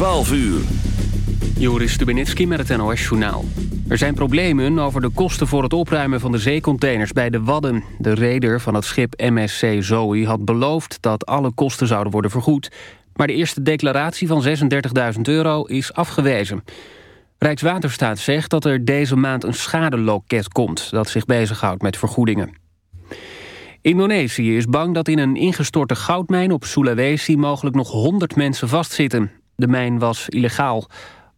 12 uur. Joris Stubenitski met het NOS-journaal. Er zijn problemen over de kosten voor het opruimen van de zeecontainers bij de Wadden. De reder van het schip MSC Zoe had beloofd dat alle kosten zouden worden vergoed. Maar de eerste declaratie van 36.000 euro is afgewezen. Rijkswaterstaat zegt dat er deze maand een schadeloket komt... dat zich bezighoudt met vergoedingen. Indonesië is bang dat in een ingestorte goudmijn op Sulawesi... mogelijk nog 100 mensen vastzitten. De mijn was illegaal.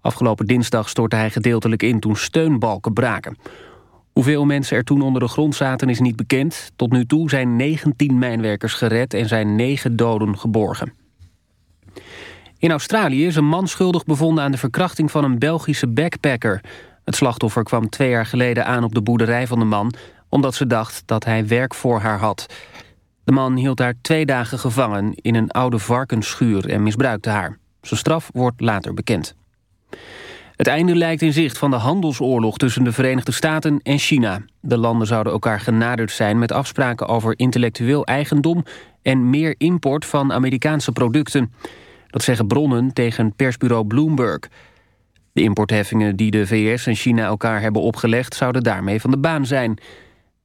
Afgelopen dinsdag stortte hij gedeeltelijk in toen steunbalken braken. Hoeveel mensen er toen onder de grond zaten is niet bekend. Tot nu toe zijn 19 mijnwerkers gered en zijn 9 doden geborgen. In Australië is een man schuldig bevonden aan de verkrachting van een Belgische backpacker. Het slachtoffer kwam twee jaar geleden aan op de boerderij van de man... omdat ze dacht dat hij werk voor haar had. De man hield haar twee dagen gevangen in een oude varkensschuur en misbruikte haar. Zijn straf wordt later bekend. Het einde lijkt in zicht van de handelsoorlog tussen de Verenigde Staten en China. De landen zouden elkaar genaderd zijn met afspraken over intellectueel eigendom... en meer import van Amerikaanse producten. Dat zeggen bronnen tegen persbureau Bloomberg. De importheffingen die de VS en China elkaar hebben opgelegd... zouden daarmee van de baan zijn.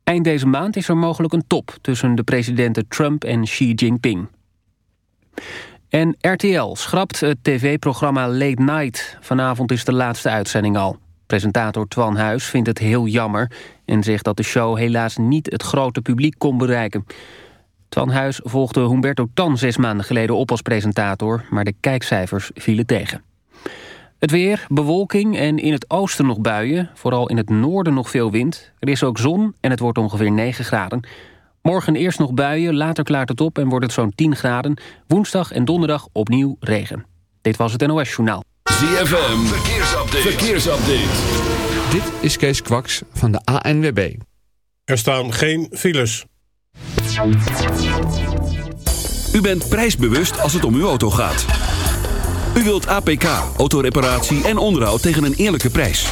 Eind deze maand is er mogelijk een top tussen de presidenten Trump en Xi Jinping. En RTL schrapt het tv-programma Late Night. Vanavond is de laatste uitzending al. Presentator Twan Huis vindt het heel jammer... en zegt dat de show helaas niet het grote publiek kon bereiken. Twan Huis volgde Humberto Tan zes maanden geleden op als presentator... maar de kijkcijfers vielen tegen. Het weer, bewolking en in het oosten nog buien. Vooral in het noorden nog veel wind. Er is ook zon en het wordt ongeveer 9 graden. Morgen eerst nog buien, later klaart het op en wordt het zo'n 10 graden. Woensdag en donderdag opnieuw regen. Dit was het NOS Journaal. ZFM, verkeersupdate. verkeersupdate. Dit is Kees Kwaks van de ANWB. Er staan geen files. U bent prijsbewust als het om uw auto gaat. U wilt APK, autoreparatie en onderhoud tegen een eerlijke prijs.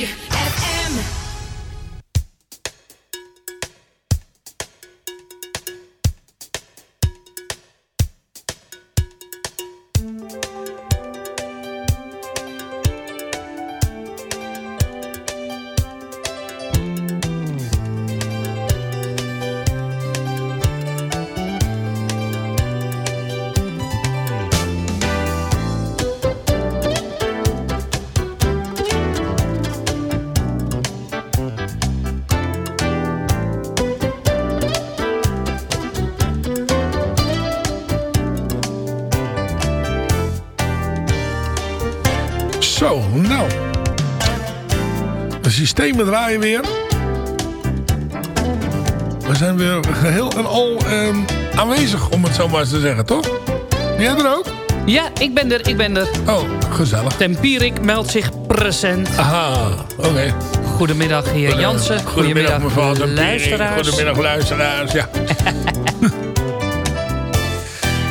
Systemen draaien weer. We zijn weer geheel en al ehm, aanwezig, om het zo maar eens te zeggen, toch? Ben jij er ook? Ja, ik ben er, ik ben er. Oh, gezellig. Tempierik meldt zich present. Aha, oké. Goedemiddag, heer Jansen. Goedemiddag, mevrouw de luisteraars. Goedemiddag, luisteraars. Ja.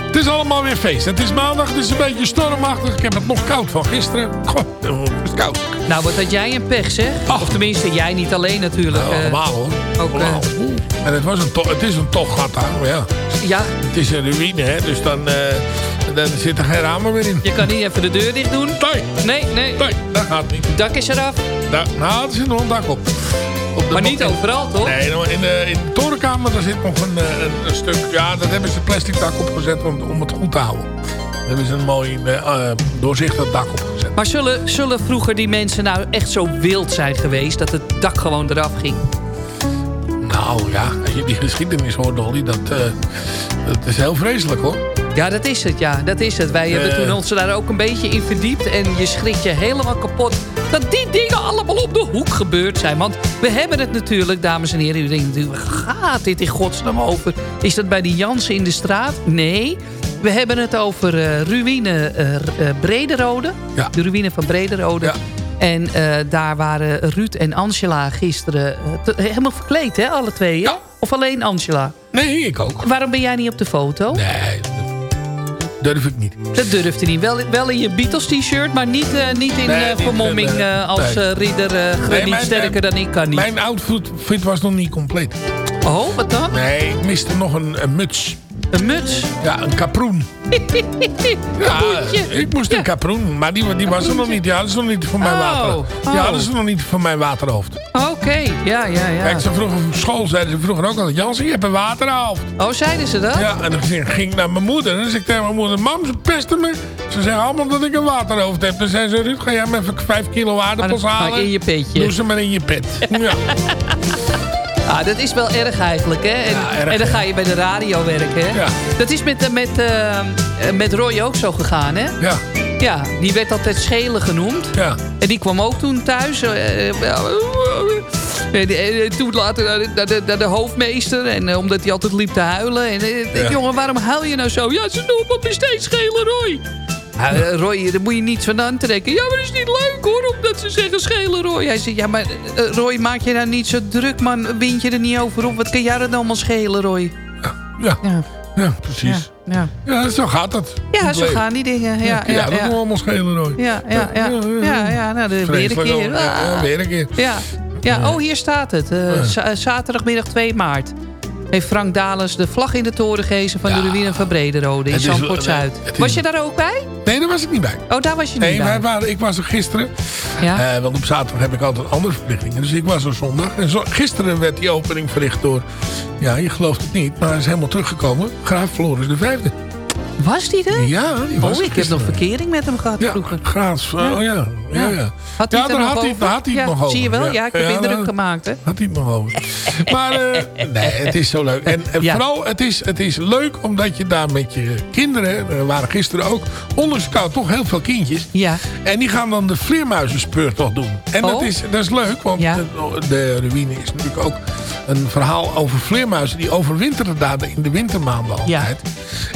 het is allemaal weer feest. Het is maandag, het is een beetje stormachtig. Ik heb het nog koud van gisteren. Goh, het is koud. Nou, wat had jij een pech, zeg? Of tenminste, jij niet alleen natuurlijk. Nou, eh, allemaal hoor. ook, eh, Allemaal. En het, was een het is een tochtgat daar, maar ja. ja, Het is een ruïne, hè. Dus dan, eh, dan zit er geen ramen meer in. je kan niet even de deur dicht doen. Nee, Nee, nee. nee, dat gaat niet. Dak is eraf. Daar, nou, er zit nog een dak op. op Maar niet overal, toch? Nee, nou, in de, in de torenkamer daar zit nog een, een, een stuk... Ja, dat hebben ze plastic dak opgezet om, om het goed te houden. Daar hebben ze een mooi doorzichtig dak opgezet. Maar zullen, zullen vroeger die mensen nou echt zo wild zijn geweest... dat het dak gewoon eraf ging? Nou ja, als je die geschiedenis hoort, Dolly, dat, eh, dat is heel vreselijk hoor. Ja, dat is het, ja. Dat is het. Wij hebben Eh. toen ons daar ook een beetje in verdiept. En je schrikt je helemaal kapot dat die dingen allemaal op de hoek gebeurd zijn. Want we hebben het natuurlijk, dames en heren. U denkt waar gaat dit in godsnaam over? Is dat bij die Jansen in de straat? Nee. We hebben het over eh, ruïne eh, eh, Brederode. Ja. De ruïne van Brederode. Ja. En daar waren Ruud en Angela gisteren te- helemaal verkleed, hè? Alle twee? Ja. Of alleen Angela? Nee, ik ook. Waarom ben jij niet op de foto? Nee, dat durf ik niet. Dat durfde niet. Wel, wel in je Beatles t-shirt, maar niet, niet in Nee, vermomming als ridder. eh, Nee, mijn- sterker dan ik kan niet. Mijn outfit fit was nog niet compleet. Oh, wat dan? Nee, ik miste nog een, een muts. Een muts? Ja, een kaproen. Ja, ik moest een kaproen, maar die, die was er nog niet. Ja, dat is nog niet voor mijn Oh, water. oh. Ja, dat is nog niet voor mijn waterhoofd. Oké, ja, ja, ja. Kijk, ze vroeger op school zeiden ze vroeger ook al... Jans, je hebt een waterhoofd. Oh, zeiden ze dat? Ja, en dan ging ik naar mijn moeder. En dan zei ik tegen mijn moeder... Mam, ze pesten me. Ze zeggen allemaal dat ik een waterhoofd heb. Dan zei ze... Ruud, ga jij maar even 5 kilo aardappels maar halen? in je petje. Doe ze maar in je pet. Ja. Ah, dat is wel erg eigenlijk, hè? En, Ja, erg, en dan ga je bij de radio werken, hè? Ja. Dat is met, eh, met, eh, eh, met Roy ook zo gegaan, hè? Ja, Ja, die werd altijd Schelen genoemd. ja. En die kwam ook toen thuis. eh, eh, En en toen later naar de, naar de, naar de hoofdmeester. En eh, omdat hij altijd liep te huilen. En eh, ik, Ja. jongen, waarom huil je nou zo? Ja, ze noemen me steeds schele Roy. Ja, eh, Roy, daar moet je niets van aantrekken. Ja, maar dat is niet leuk hoor, omdat ze zeggen schele Roy. Hij zegt, ja, maar eh, Roy, maak je nou niet zo druk, man. Wind je er niet over op? Wat kan jij er allemaal schelen, Roy? Ja, Ja, ja precies. ja. Ja, zo gaat het. Ja, zo leven. gaan die dingen. Ja, Ja, ja, dat we allemaal schelen nooit. Ja, ja, ja. Ja, ja, nou, de, weer een keer. Ja, Ah. weer een keer. Ja, ja. oh, hier staat het. Eh, zaterdagmiddag 2 maart. Heeft Frank Dalens de vlag in de toren gehezen van de ruïne van Brederode in Het is- Zandvoort Zuid. het is- Was je daar ook bij? Nee, daar was ik niet bij. Oh, daar was je niet Nee, bij. wij waren, ik was er gisteren. Ja. Eh, want op zaterdag heb ik altijd andere verplichtingen. Dus ik was er zondag. En zo, gisteren werd die opening verricht door... Ja, je gelooft het niet, maar hij is helemaal teruggekomen. Graaf Floris de vijfde. Was die er? Ja, die was oh, ik heb nog verkering met hem gehad Ja, vroeger. Graaf. Oh ja, ja, ja. ja. Had hij ja, daar had had hij het Ja, nog over. Zie je wel? Ja, ik heb Ja, indruk gemaakt, hè? Had hij het nog over. Maar eh, nee, het is zo leuk. En, en Ja. vooral, het is, het is leuk omdat je daar met je kinderen... Er waren gisteren ook onder scout toch heel veel kindjes. Ja. En die gaan dan de vleermuizenspeurtocht doen. En dat, Oh. is, dat is leuk, want Ja. de, de ruïne is natuurlijk ook een verhaal over vleermuizen die overwinteren daar in de wintermaanden altijd.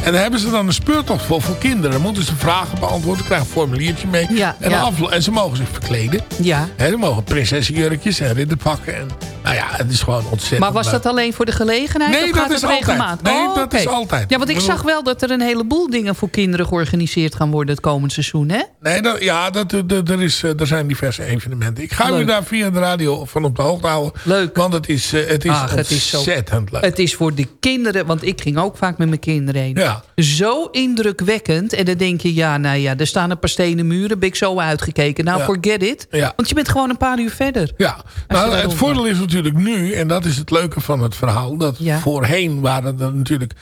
En daar hebben ze dan een speurtocht voor voor kinderen. Dan moeten ze vragen beantwoorden, krijgen een formuliertje mee. Ja, en, ja. en ze mogen zich verkleden. Ja. Ze mogen prinsessenjurkjes en ridderpakken. En, nou ja, het is gewoon ontzettend Maar was leuk. dat alleen voor de gelegenheid? Nee, of dat gaat is het altijd. regelmatig? Nee, Oh, dat is altijd. Ja, want ik zag wel dat er een heleboel dingen voor kinderen georganiseerd gaan worden het komend seizoen, hè? Nee, dat, ja, dat, dat- er, is, eh, er zijn diverse evenementen. Ik ga u Leuk. daar via de radio van op de hoogte houden. Leuk. Want het is, eh, het is Ach, het is zo- ontzettend leuk. Het is voor de kinderen, want ik ging ook vaak met mijn kinderen heen. Ja. Zo indrukwekkend. En dan denk je, ja, nou ja, er staan een paar stenen muren. Ben ik zo uitgekeken. Nou, Ja. forget it. Ja. Want je bent gewoon een paar uur verder. Ja, nou, het voordeel is natuurlijk nu, en dat is het leuke van het verhaal, dat Ja. voorheen waren er natuurlijk,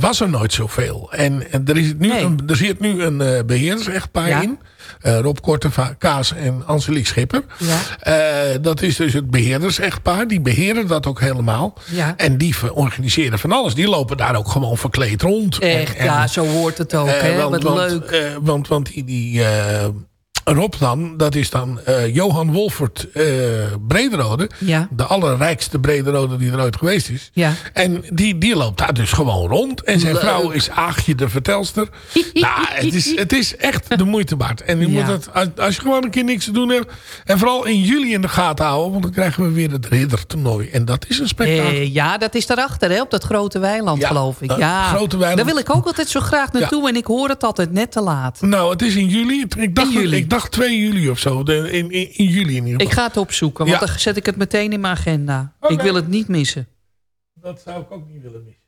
was er nooit zoveel. En, en er, is nu Nee. een, er zit nu een beheerdersechtpaar Ja. in. Eh, Rob Kortekaas en Angelique Schipper. Ja. Eh, dat is dus het beheerdersechtpaar. Die beheren dat ook helemaal. Ja. En die organiseren van alles. Die lopen daar ook gewoon verkleed rond. Echt, En- en- ja, zo hoort het ook. hè? want, Wat want, leuk. want, want die, die Rob dan, dat is dan eh, Johan Wolfert eh Brederode. Ja. De allerrijkste Brederode die er ooit geweest is. Ja. En die, die loopt daar dus gewoon rond. En zijn vrouw is Aagje de vertelster. nou, het is, het is echt de moeite waard. En je Ja. moet het, als- je gewoon een keer niks te doen hebt. En vooral in juli in de gaten houden. Want dan krijgen we weer het riddertoernooi. En dat is een spektakel. Eh, ja, dat is daarachter, hè? op dat grote weiland, Ja, geloof ik. Ja, grote weiland. Daar wil ik ook altijd zo graag naartoe. En ik hoor het altijd net te laat. Nou, het is in juli. Ik dacht, In juli. Ik dacht 2 juli of zo. De, in, in, in juli in ieder geval. Ik ga het opzoeken, want Ja. dan zet ik het meteen in mijn agenda. Ik wil het niet missen. Dat zou ik ook niet willen missen.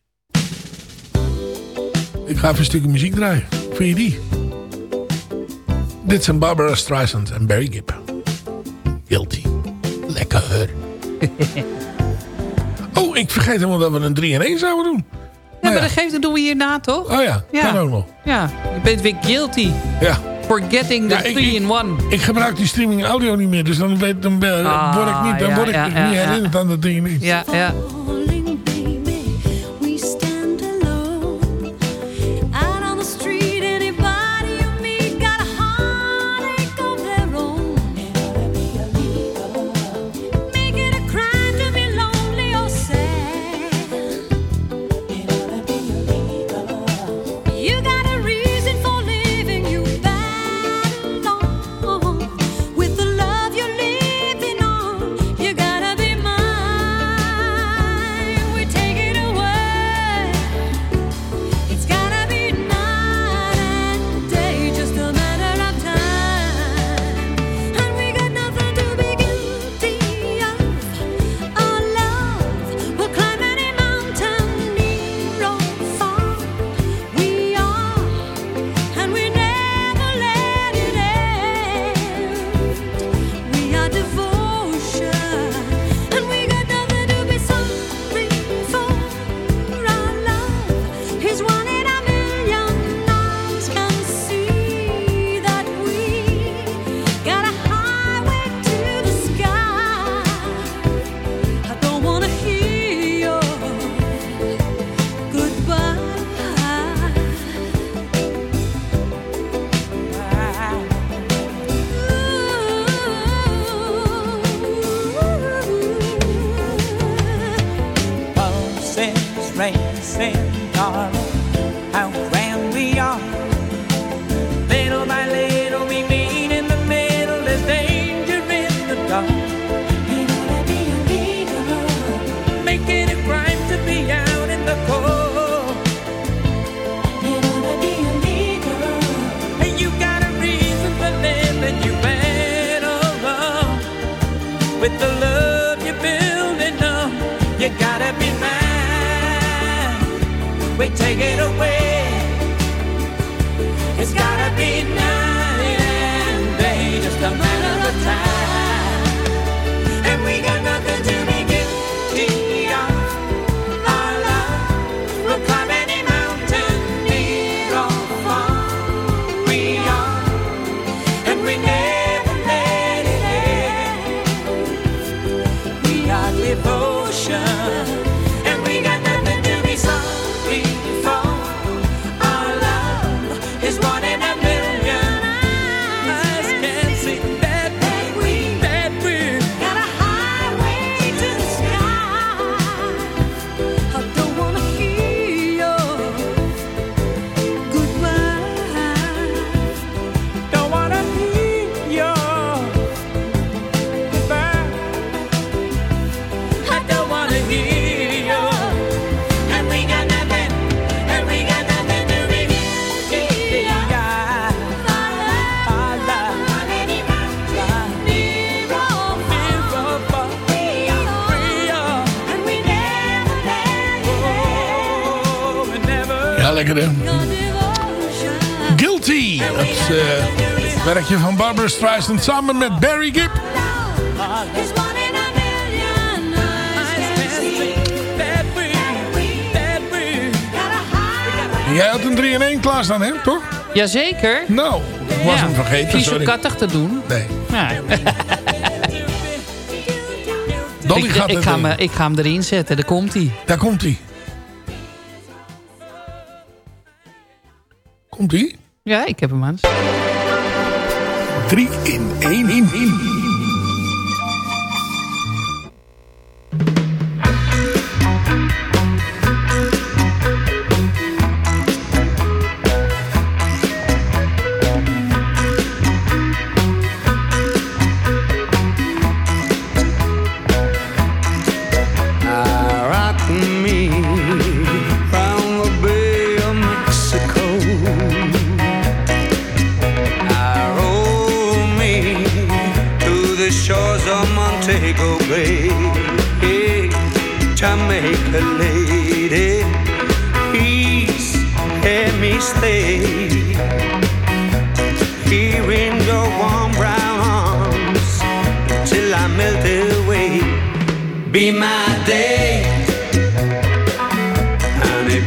Ik ga even een stukje muziek draaien. Vind je die? Dit zijn Barbara Streisand en Barry Gibb. Guilty. Lekker. oh, ik vergeet helemaal dat we een 3 in 1 zouden doen. Ja, maar dat geeft, dat doen we hierna, toch? Oh ja, Ja. kan ook nog. Ja, je bent weer guilty. Ja. For getting the Ja, ik- 3-in-1. Ik gebruik die streaming audio niet meer, dus dan, weet, dan ben- Ah, word ik niet, dan word ik niet herinnerd aan de 3 in 1. Ja, ja. werkje van Barbara Streisand samen met Barry Gibb. Jij had een 3-in-1 klaarstaan, hè? Toch? Jazeker. Nou, ik was ja, hem vergeten. Kies om kattig te doen. Nee. Ja. Dolly ik, gaat ik, ga me, ik ga hem erin zetten. Daar komt hij. Daar komt hij. Komt hij? Ja, ik heb hem aan. 3 in 1 in 1.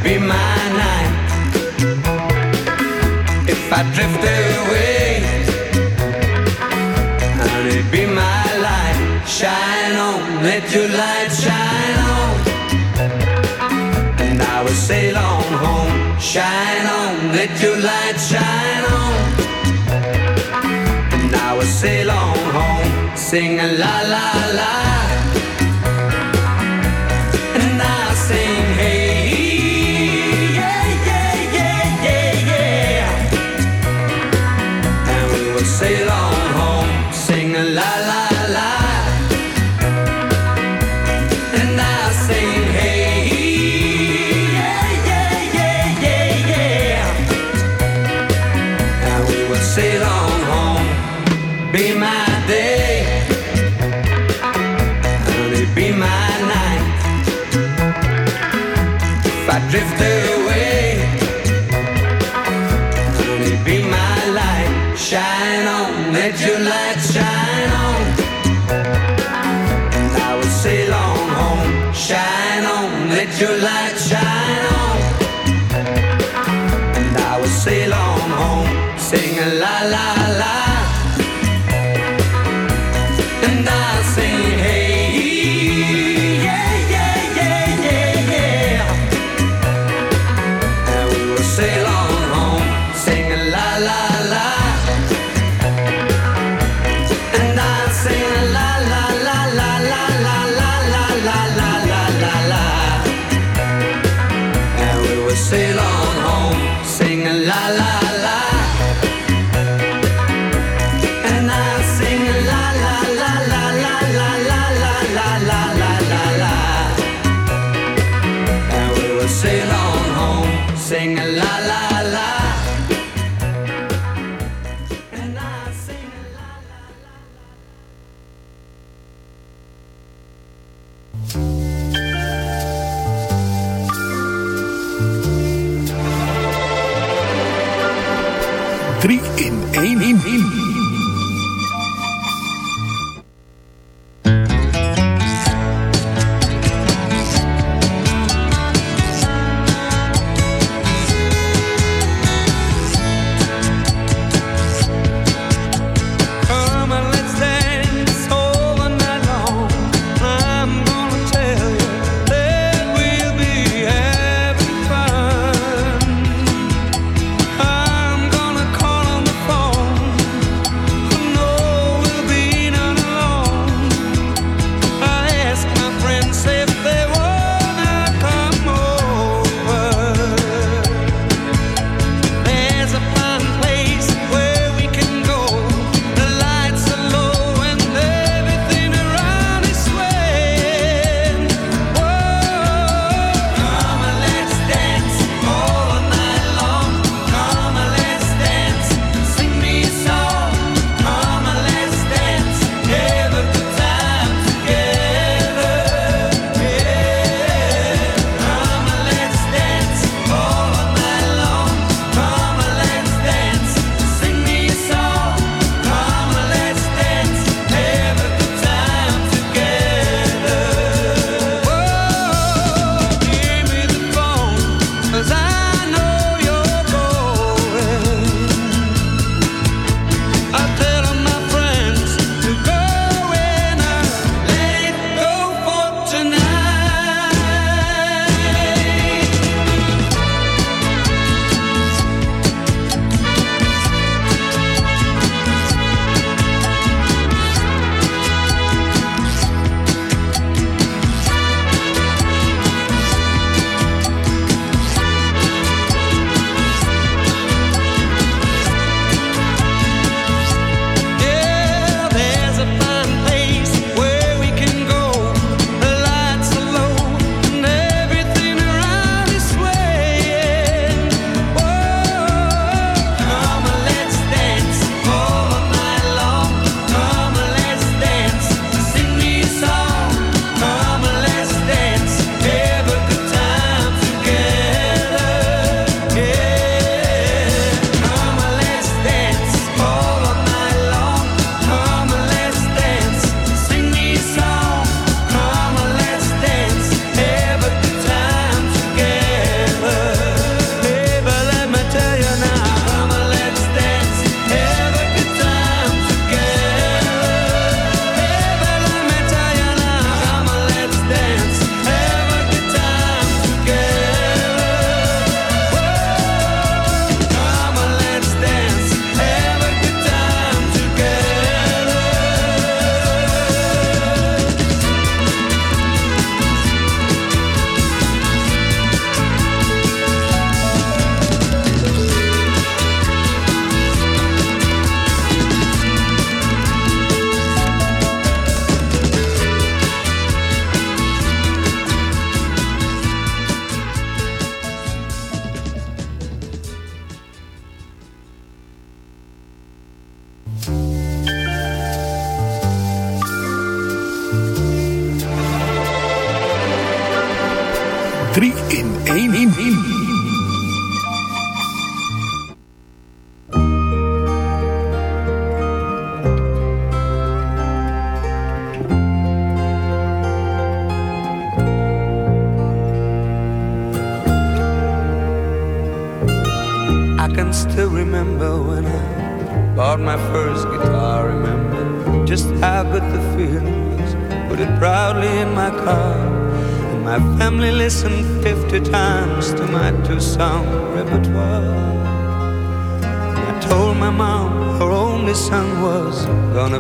be my night if I drift away. Honey, be my light. Shine on, let your light shine on. And I will sail on home. Shine on, let your light shine on. And I will sail on home. Sing a la la la.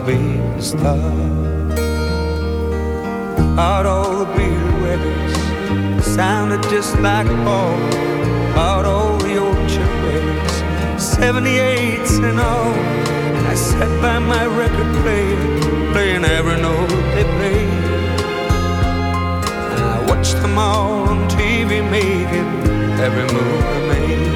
Gonna. Bought all the records, sounded just like Paul. Bought all the Ocean records, 78s and all. I sat by my record player, playing every note they played. And I watched them all on TV making every move they made.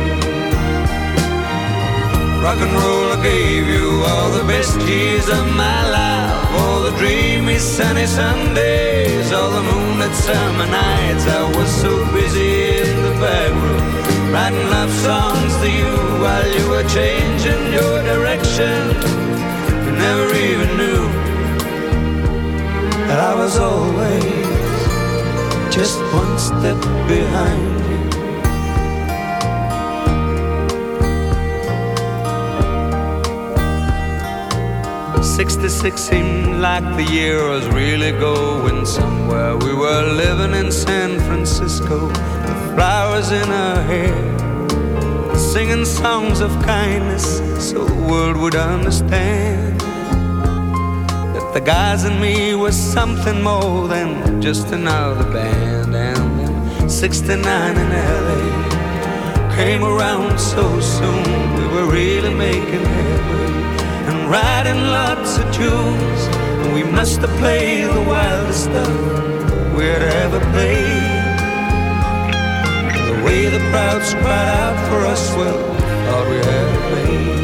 Rock and roll, I gave you all the best years of my life. All the dreamy sunny Sundays, all the moonlit summer nights. I was so busy in the back room, writing love songs to you while you were changing your direction. You never even knew that I was always just one step behind 66 seemed like the year was really going somewhere. We were living in San Francisco with flowers in our hair, singing songs of kindness so the world would understand that the guys and me was something more than just another band. And then 69 in LA came around so soon, we were really making headway and writing lots of tunes. And we must have played the wildest stuff we'd ever played. The way the crowds cried out for us, well, thought we had it made.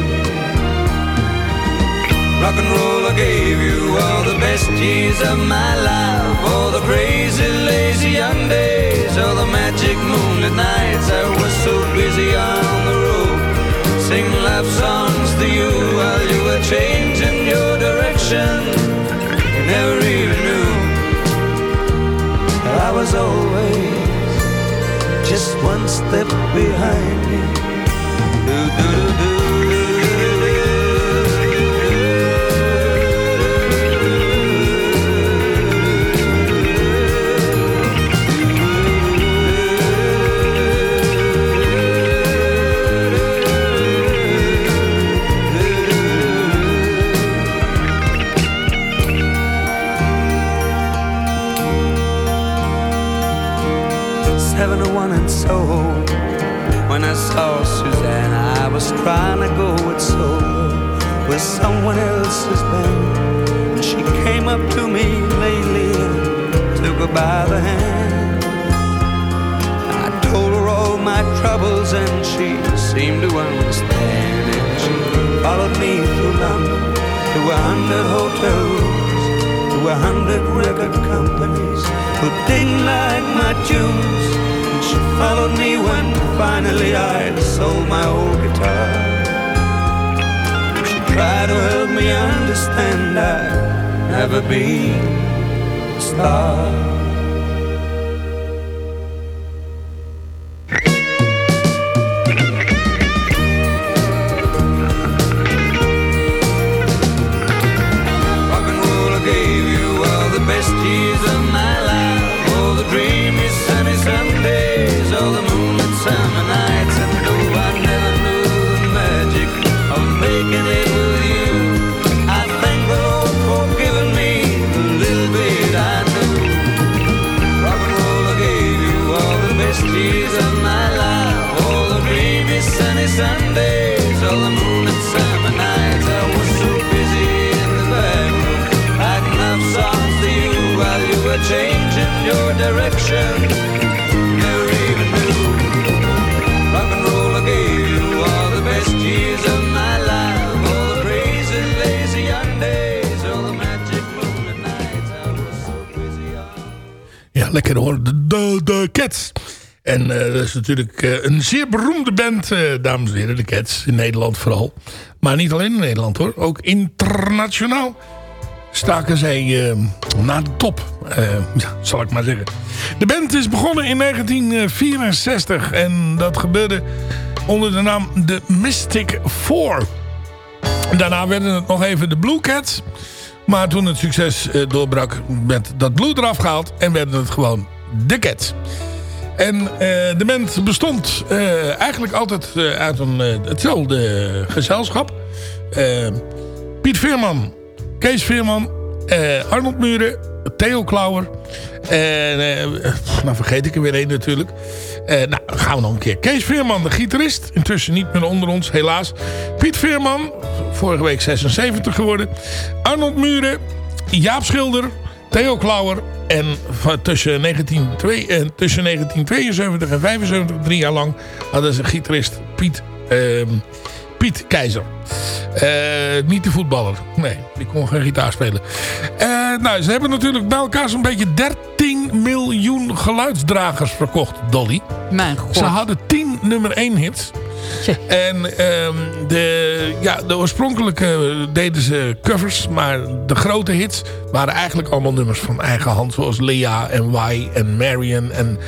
Rock and roll, I gave you all the best years of my life. All the crazy, lazy young days, all the magic moonlit nights. I was so busy on the road sing love songs to you while you were changing your direction. You never even knew that I was always just one step behind you. Do, do, do, Oh one and Soho. When I saw Suzanne, I was trying to go it solo with someone else's band. And she came up to me lately took her by the hand. I told her all my troubles and she seemed to understand. And she followed me through London to a hundred hotels a hundred record companies who didn't like my tunes. Followed me when finally I sold my old guitar. She tried to help me understand I'd never be a star. Is natuurlijk eh, een zeer beroemde band, eh, dames en heren, de Cats. In Nederland vooral. Maar niet alleen in Nederland hoor. Ook internationaal staken zij eh, naar de top. zal ik maar zeggen. De band is begonnen in 1964. En dat gebeurde onder de naam The Mystic Four. Daarna werden het nog even de Blue Cats. Maar toen het succes doorbrak, werd dat bloed eraf gehaald. En werden het gewoon de Cats. En eh, de band bestond eh, eigenlijk altijd eh, uit een, hetzelfde gezelschap. Piet Veerman, Kees Veerman, Arnold Muren, Theo Klauwer. En nou vergeet ik er weer één natuurlijk. Nou, gaan we nog een keer. Kees Veerman, de gitarist. Intussen niet meer onder ons, helaas. Piet Veerman, vorige week 76 geworden. Arnold Muren, Jaap Schilder, Theo Klauwer. En tussen, 1902 en tussen 1972 en 75, drie jaar lang, hadden ze gitarist Piet, ehm, Piet Keizer. Eh, niet de voetballer. Nee, die kon geen gitaar spelen. Eh, nou, ze hebben natuurlijk bij elkaar zo'n beetje 13 miljoen geluidsdragers verkocht, Dolly. Mijn god. Ze hadden 10 nummer 1 hits. En ehm, de, ja, de oorspronkelijke deden ze covers, maar de grote hits waren eigenlijk allemaal nummers van eigen hand. Zoals Lea en Why en Marion en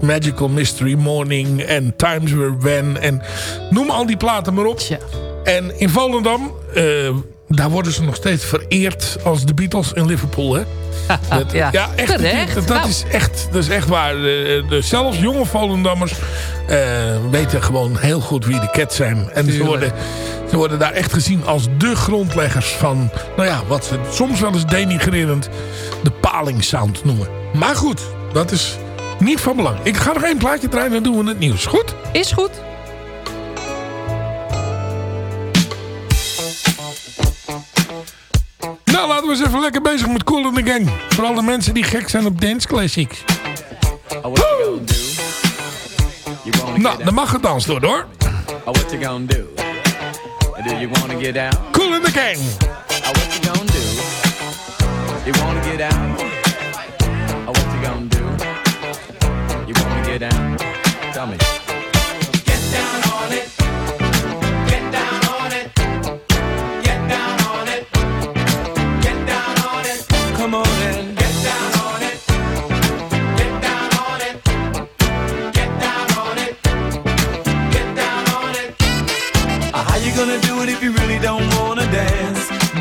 Magical Mystery Morning en Times Were When. En noem al die platen maar op. En in Volendam, eh, daar worden ze nog steeds vereerd als de Beatles in Liverpool. Hè? Dat- ja. ja, echt. Terecht. Dat, dat Nou. is echt, dat is echt waar. De, de, zelfs jonge Volendammers eh, weten gewoon heel goed wie de Cats zijn. En ze worden, ze worden daar echt gezien als de grondleggers van... Nou ja, wat ze soms wel eens denigrerend de palingsound noemen. Maar goed, dat is niet van belang. Ik ga nog één plaatje draaien en dan doen we het nieuws. Goed? Is goed. Eens even lekker bezig met Cool in the Gang. Vooral de mensen die gek zijn op dance classics. Woe! Nou, dan mag het dans door, hoor. Oh, what you gonna do? Do you wanna get down? Cool in the Gang. Oh, what you gonna do? You wanna get out? Oh, what you gonna do? You wanna get down? Tell me. Get down on it.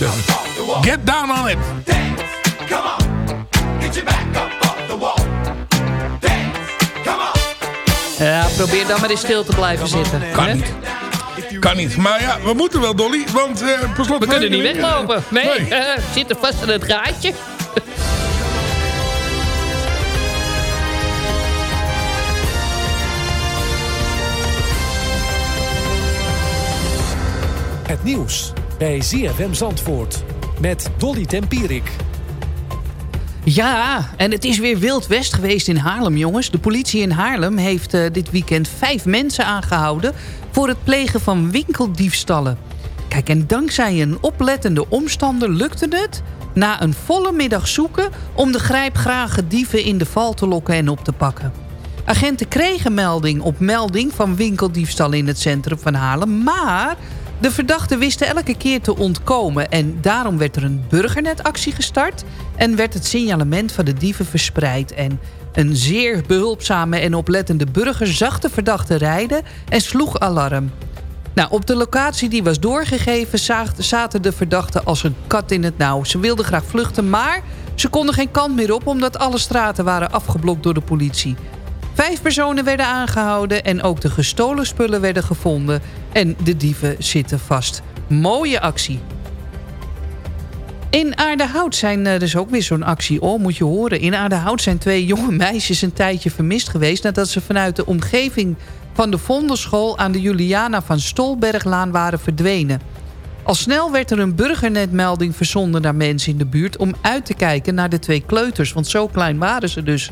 moet ik zeggen. Get down on it. Dance. Come on. Get your back up off the wall. Dance. Come on. Ja, probeer dan maar eens stil te blijven zitten. Kan hè? niet. Kan niet. Maar ja, we moeten wel, Dolly. Want eh per slot We kunnen niet rekening, weglopen. eh, Nee, eh, we zitten vast in het gaatje. Het nieuws bij ZFM Zandvoort met Dolly Tempierik. Ja, en het is weer Wild West geweest in Haarlem, jongens. De politie in Haarlem heeft eh, dit weekend vijf mensen aangehouden... voor het plegen van winkeldiefstallen. Kijk, en dankzij een oplettende omstander lukte het... na een volle middag zoeken om de grijpgrage dieven in de val te lokken en op te pakken. Agenten kregen melding op melding van winkeldiefstal in het centrum van Haarlem... maar de verdachten wisten elke keer te ontkomen... en daarom werd er een burgernetactie gestart... en werd het signalement van de dieven verspreid. En een zeer behulpzame en oplettende burger zag de verdachte rijden... en sloeg alarm. Nou, op de locatie die was doorgegeven zaten de verdachten als een kat in het nauw. Ze wilden graag vluchten, maar ze konden geen kant meer op... omdat alle straten waren afgeblokt door de politie. Vijf personen werden aangehouden en ook de gestolen spullen werden gevonden. En de dieven zitten vast. Mooie actie. In Aardehout zijn er dus ook weer zo'n actie. Oh, moet je horen. In Aardehout zijn twee jonge meisjes een tijdje vermist geweest... nadat ze vanuit de omgeving van de Vondelschool... aan de Juliana van Stolberglaan waren verdwenen. Al snel werd er een burgernetmelding verzonden naar mensen in de buurt... om uit te kijken naar de twee kleuters, want zo klein waren ze dus.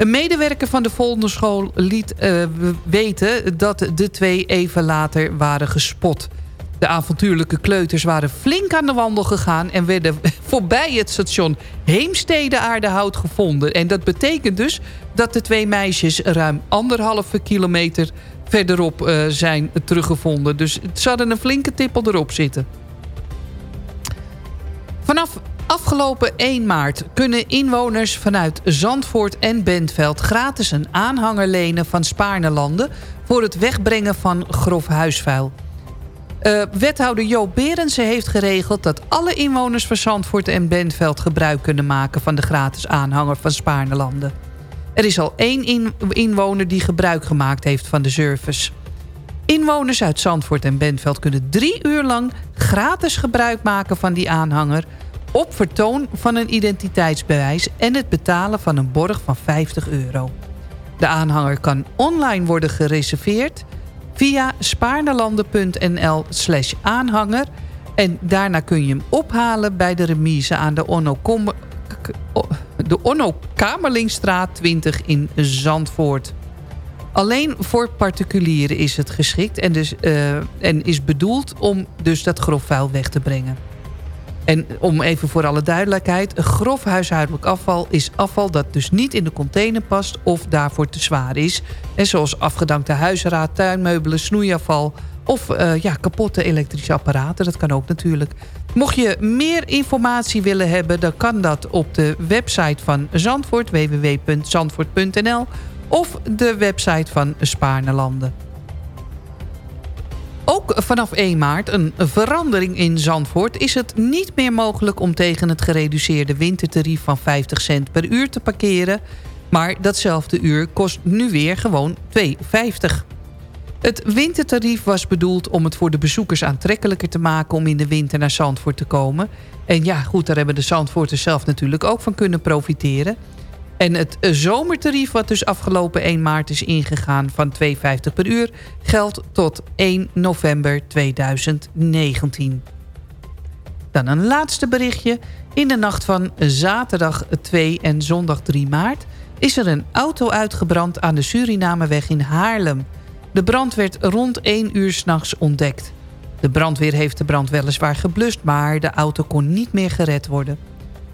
Een medewerker van de Vondelschool liet eh, weten... dat de twee even later waren gespot... De avontuurlijke kleuters waren flink aan de wandel gegaan... en werden voorbij het station Heemstede-Aardehout gevonden. En dat betekent dus dat de twee meisjes ruim anderhalve kilometer verderop eh, zijn teruggevonden. Dus ze hadden een flinke tippel erop zitten. Vanaf afgelopen 1 maart kunnen inwoners vanuit Zandvoort en Bentveld... gratis een aanhanger lenen van Spaarnelanden... voor het wegbrengen van grof huisvuil. Uh, wethouder Joop Berensen heeft geregeld dat alle inwoners van Zandvoort en Bentveld gebruik kunnen maken van de gratis aanhanger van Spaarnelanden. Er is al één in inwoner die gebruik gemaakt heeft van de service. Inwoners uit Zandvoort en Bentveld kunnen drie uur lang gratis gebruik maken van die aanhanger op vertoon van een identiteitsbewijs en het betalen van een borg van 50 euro. De aanhanger kan online worden gereserveerd via spaarnelanden.nl slash aanhanger. En daarna kun je hem ophalen bij de remise aan de Onno, Kamerlingstraat 20 in Zandvoort. Alleen voor particulieren is het geschikt en, dus, uh, en is bedoeld om dus dat grofvuil weg te brengen. En om even voor alle duidelijkheid... grof huishoudelijk afval is afval dat dus niet in de container past... of daarvoor te zwaar is. En zoals afgedankte huisraad, tuinmeubelen, snoeiafval... of uh, ja, kapotte elektrische apparaten, dat kan ook natuurlijk. Mocht je meer informatie willen hebben... dan kan dat op de website van Zandvoort... www.zandvoort.nl of de website van Spaarnelanden. Ook vanaf 1 maart, een verandering in Zandvoort... is het niet meer mogelijk om tegen het gereduceerde wintertarief van 50 cent per uur te parkeren. Maar datzelfde uur kost nu weer gewoon 2,50. Het wintertarief was bedoeld om het voor de bezoekers aantrekkelijker te maken... om in de winter naar Zandvoort te komen. En ja, goed, daar hebben de Zandvoorters zelf natuurlijk ook van kunnen profiteren. En het eh, zomertarief wat dus afgelopen 1 maart is ingegaan van 2,50 per uur... geldt tot 1 november 2019. Dan een laatste berichtje. In de nacht van zaterdag 2 en zondag 3 maart... is er een auto uitgebrand aan de Surinameweg in Haarlem. De brand werd rond 1 uur s'nachts ontdekt. De brandweer heeft de brand weliswaar geblust... maar de auto kon niet meer gered worden.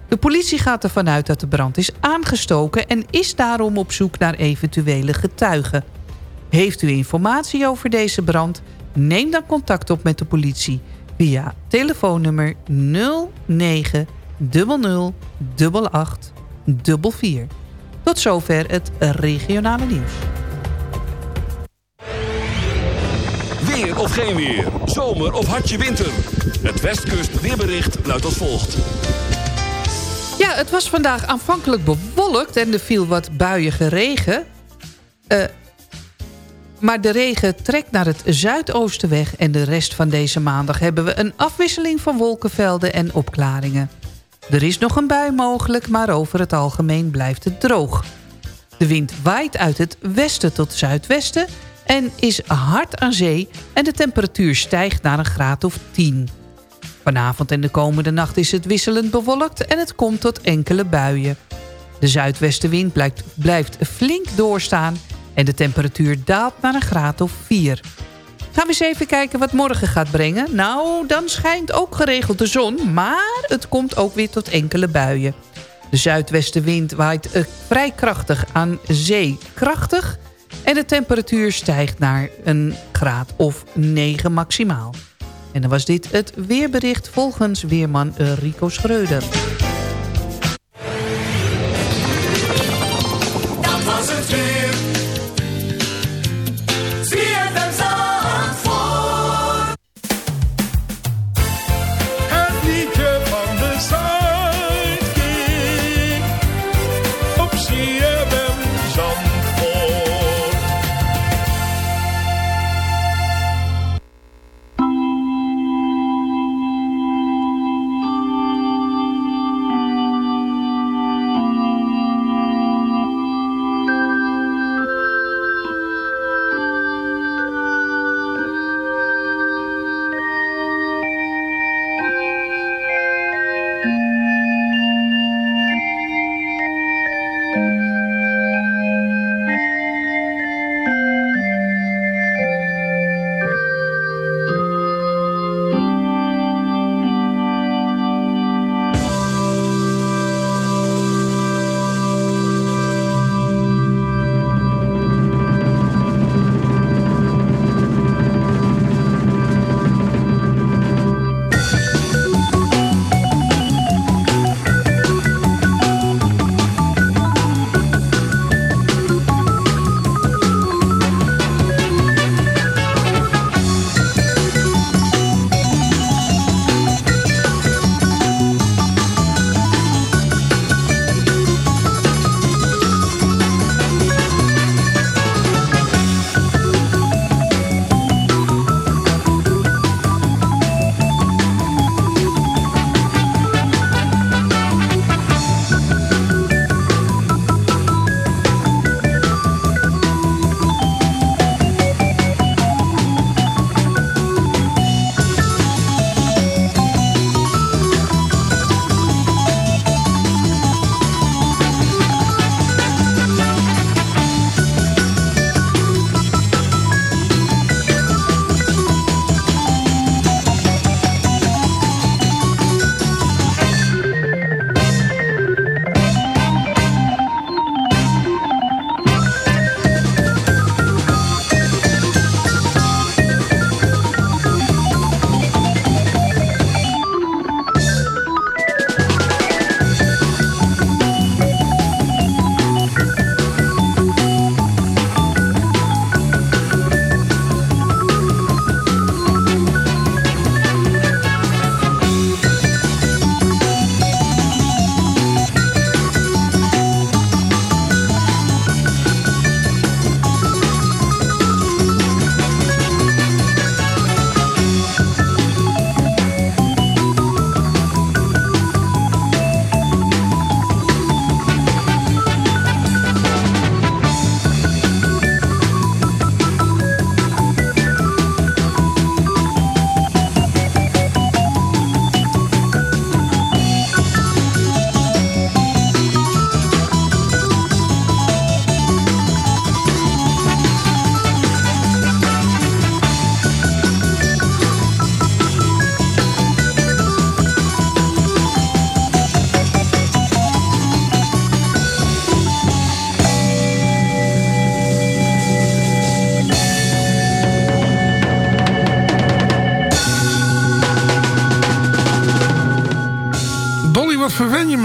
De politie gaat ervan uit dat de brand is aangestoken... en is daarom op zoek naar eventuele getuigen. Heeft u informatie over deze brand? Neem dan contact op met de politie via telefoonnummer 09 00 88 44. Tot zover het regionale nieuws. Weer of geen weer. Zomer of hartje winter. Het Westkust weerbericht luidt als volgt. Ja, het was vandaag aanvankelijk bewolkt en er viel wat buiige regen. Eh, maar de regen trekt naar het zuidoosten weg... en de rest van deze maandag hebben we een afwisseling van wolkenvelden en opklaringen. Er is nog een bui mogelijk, maar over het algemeen blijft het droog. De wind waait uit het westen tot zuidwesten en is hard aan zee... en de temperatuur stijgt naar een graad of 10. Vanavond en de komende nacht is het wisselend bewolkt... en het komt tot enkele buien. De zuidwestenwind blijft, blijft flink doorstaan... en de temperatuur daalt naar een graad of 4. Gaan we eens even kijken wat morgen gaat brengen. Nou, dan schijnt ook geregeld de zon... maar het komt ook weer tot enkele buien. De zuidwestenwind waait eh, vrij krachtig aan zee krachtig... en de temperatuur stijgt naar een graad of 9 maximaal. En dan was dit het weerbericht volgens weerman eh, Rico Schreuder.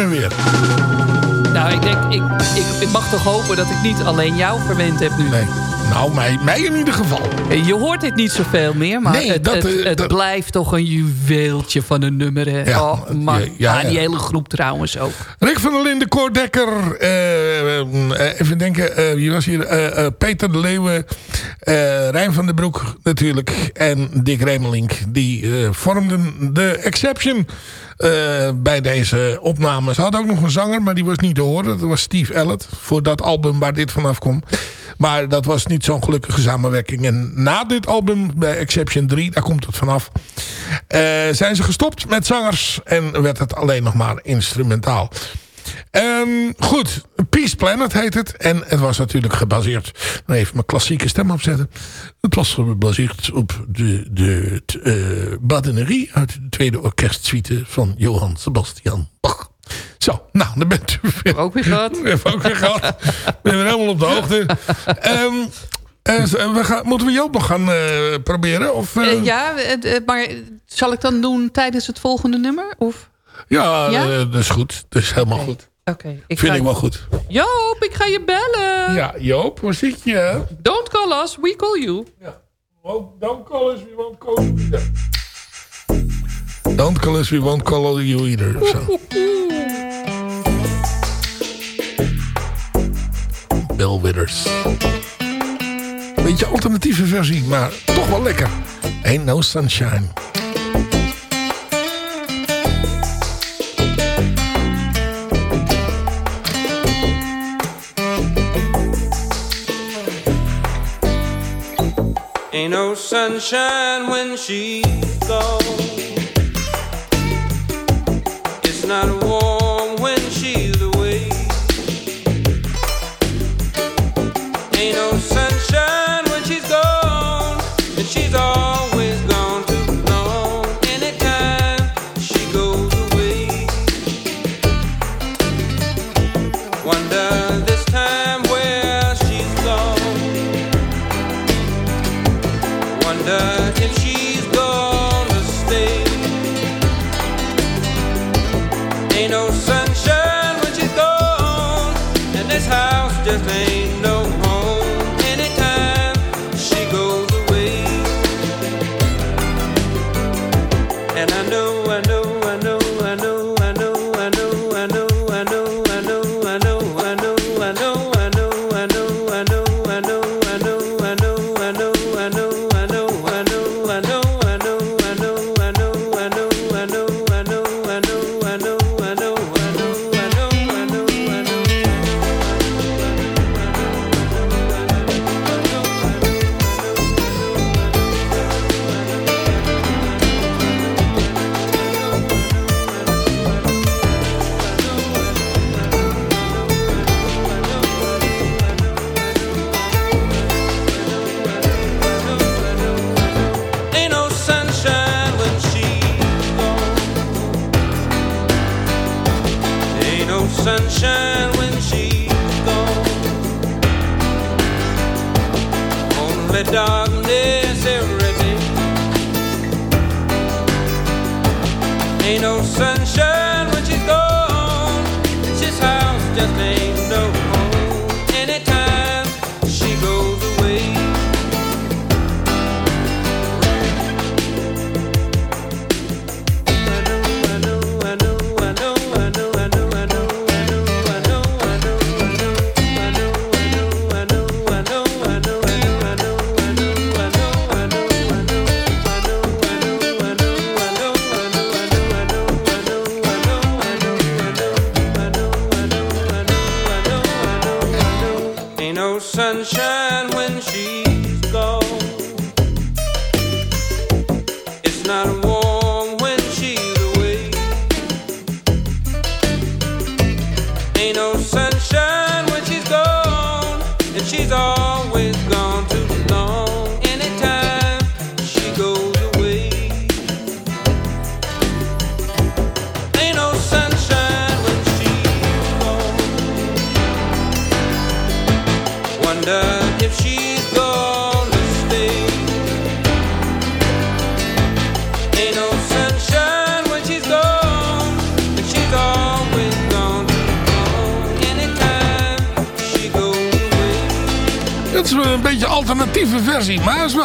Me weer? Nou, ik denk, ik, ik, ik mag toch hopen dat ik niet alleen jou verwend heb nu. Nee. Nou, mij, mij in ieder geval. Je hoort dit niet zoveel meer, maar Nee, het, dat, het, eh, het dat- blijft toch een juweeltje van een nummer. Hè? Ja, oh, maar, ja, die hele groep trouwens ook. Rick van der Linden, Cor Dekker, eh, eh, even denken, wie was hier? Peter de Leeuwen, Rijn van den Broek natuurlijk en Dick Remelink. Die vormden de exception eh, bij deze opname. Ze hadden ook nog een zanger, maar die was niet te horen. Dat was Steve Elliott, voor dat album waar dit vanaf komt. Maar dat was niet zo'n gelukkige samenwerking. En na dit album, bij Exception 3, daar komt het vanaf... eh, zijn ze gestopt met zangers en werd het alleen nog maar instrumentaal. Ehm, goed, Peace Planet heet het. En het was natuurlijk gebaseerd... Nou, even mijn klassieke stem opzetten. Het was gebaseerd op de, de t- eh, badinerie... uit de tweede orkestsuite van Johann Sebastian Bach. Zo, nou, dan bent u weer... Ook weer gehad. Even ook weer gehad. Ben weer helemaal op de hoogte. Eh, we gaan, moeten we Joop nog gaan eh, proberen? Of, ja, maar zal ik dan doen tijdens het volgende nummer? Of? Ja, ja? eh, dat is goed. Dat is helemaal goed. Oké. ik Vind ga- ik wel goed. Joop, ik ga je bellen. Ja, Joop, waar zit je? Don't call us, we call you. Don't call us, we won't call you either. Don't call us, we won't call you either. Zo. Bill Withers. Beetje alternatieve versie, maar toch wel lekker. Ain't no sunshine. Sunshine when she's gone. It's not warm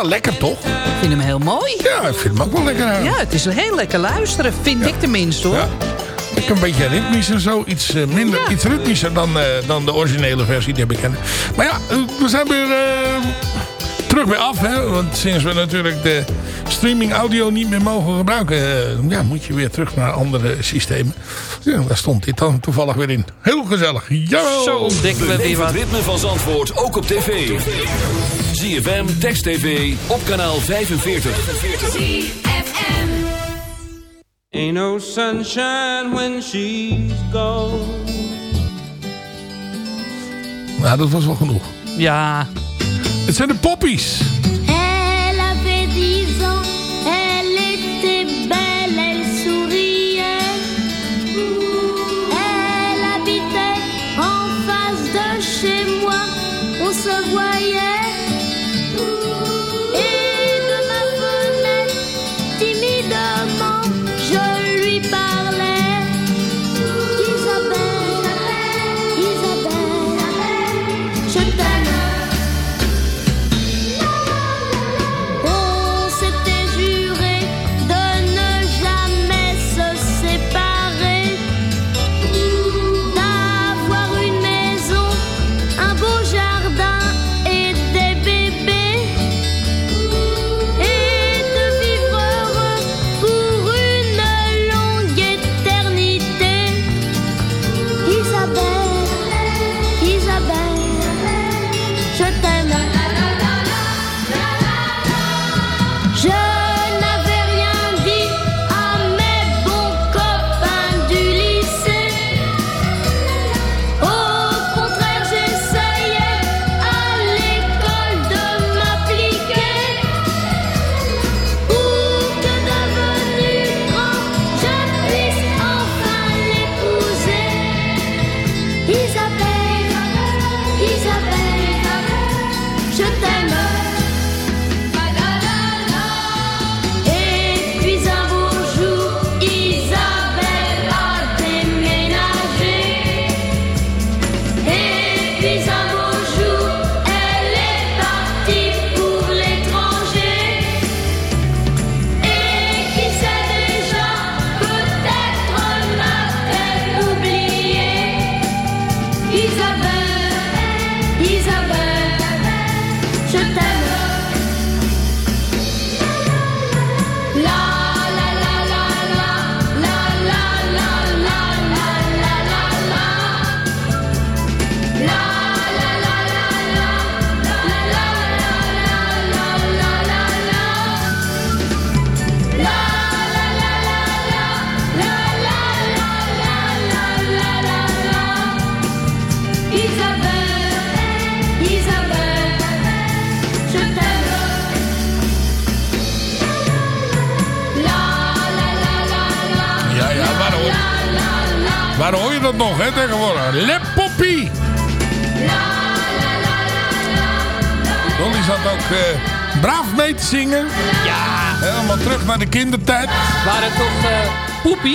lekker toch? Ik vind hem heel mooi. Ja, ik vind hem ook wel lekker. hè. Ja, het is heel lekker luisteren, vind ik tenminste hoor. Ja. Ik een beetje ritmisch en zo. Iets, eh, minder, iets ritmischer dan, eh, dan de originele versie die we kennen. Maar ja, eh, we zijn weer eh, terug weer af. Hè? Want sinds we natuurlijk de streaming audio niet meer mogen gebruiken... eh, ja, moet je weer terug naar andere systemen. Ja, daar stond dit dan toevallig weer in. Heel gezellig. Jawel! Zo ontdekken we weer wat. het ritme van Zandvoort ook op tv. ZFM, Text TV, op kanaal 45. Ain't no sunshine when she's gone. Nou, dat was wel genoeg. Ja. Het zijn de poppies.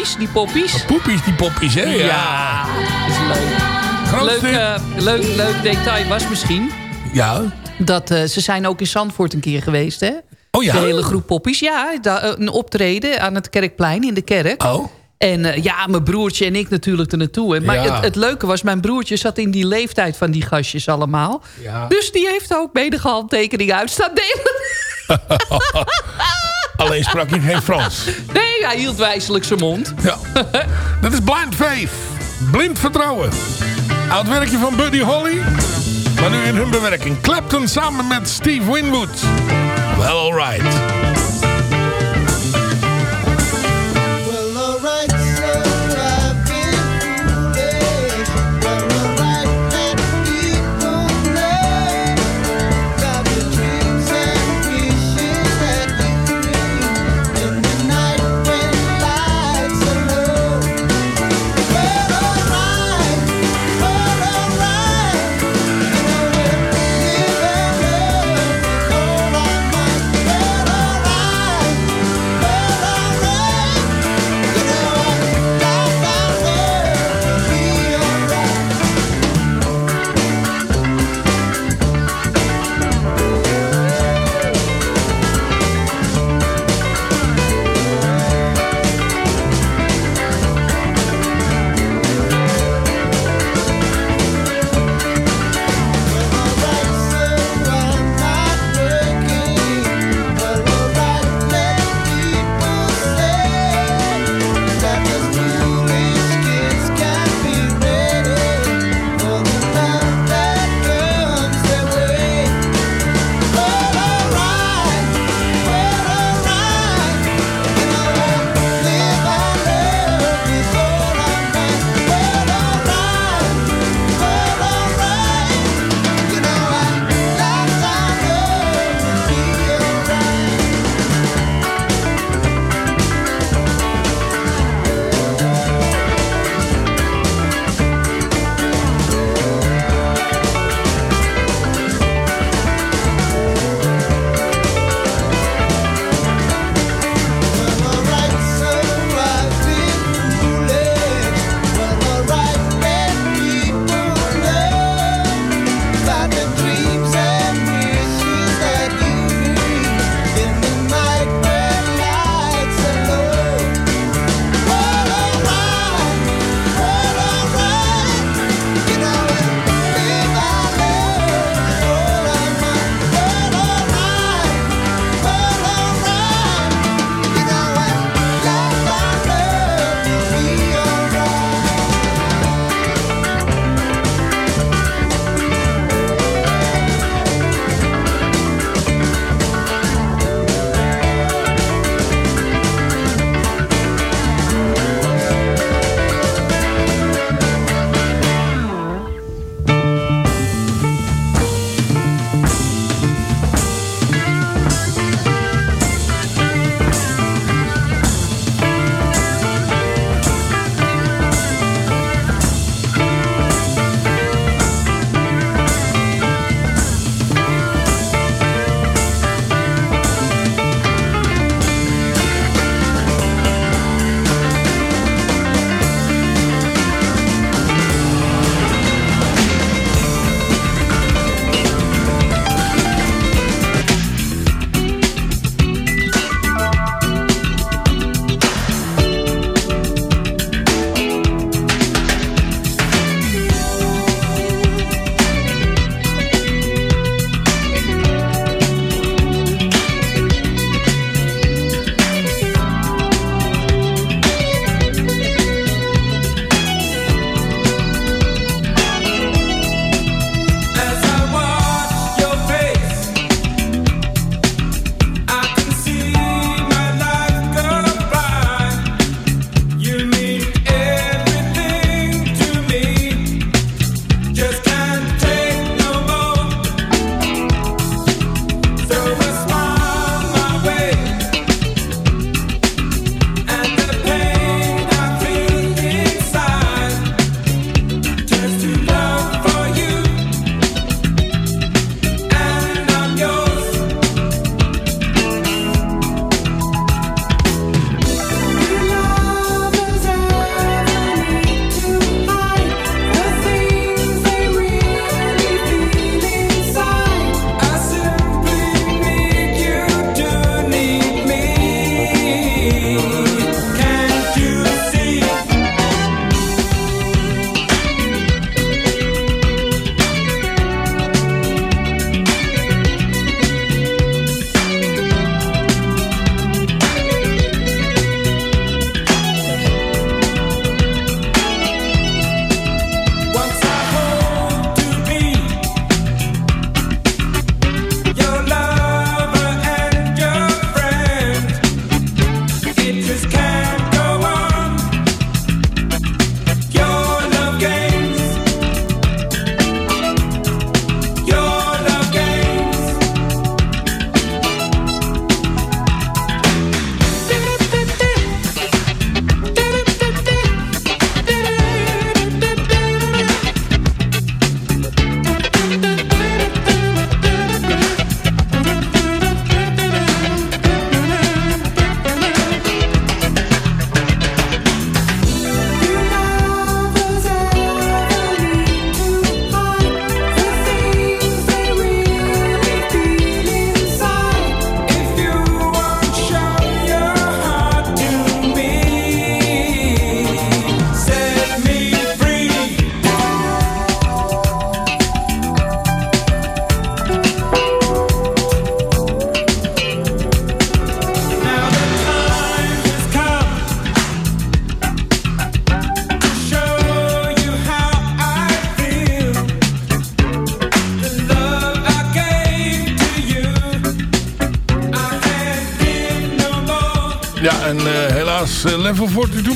Poepies, die poppies? Poepies, die poppies, hè? Ja. Ja, is leuk. Grootste- Leuk, eh, leuk, leuk detail was misschien Ja. dat eh, ze zijn ook in Zandvoort een keer geweest, hè? Oh ja? De hele groep poppies. Ja, eh, een optreden aan het Kerkplein in de kerk. Oh. En ja, mijn broertje en ik natuurlijk er naartoe. hè. Maar Ja. het, het leuke was, mijn broertje zat in die leeftijd van die gastjes allemaal. Ja. Dus die heeft ook menige handtekening uit staan delen. Alleen sprak hij geen Frans. Nee, hij hield wijselijk zijn mond. Ja. Dat is Blind Faith. Blind vertrouwen. Oud werkje van Buddy Holly. Maar nu in hun bewerking. Clapton samen met Steve Winwood. Well, alright.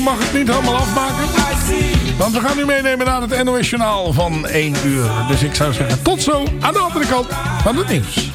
Mag het niet helemaal afmaken. Want we gaan u meenemen naar het NOS Journaal van 1 uur. Dus ik zou zeggen, tot zo aan de andere kant van het nieuws.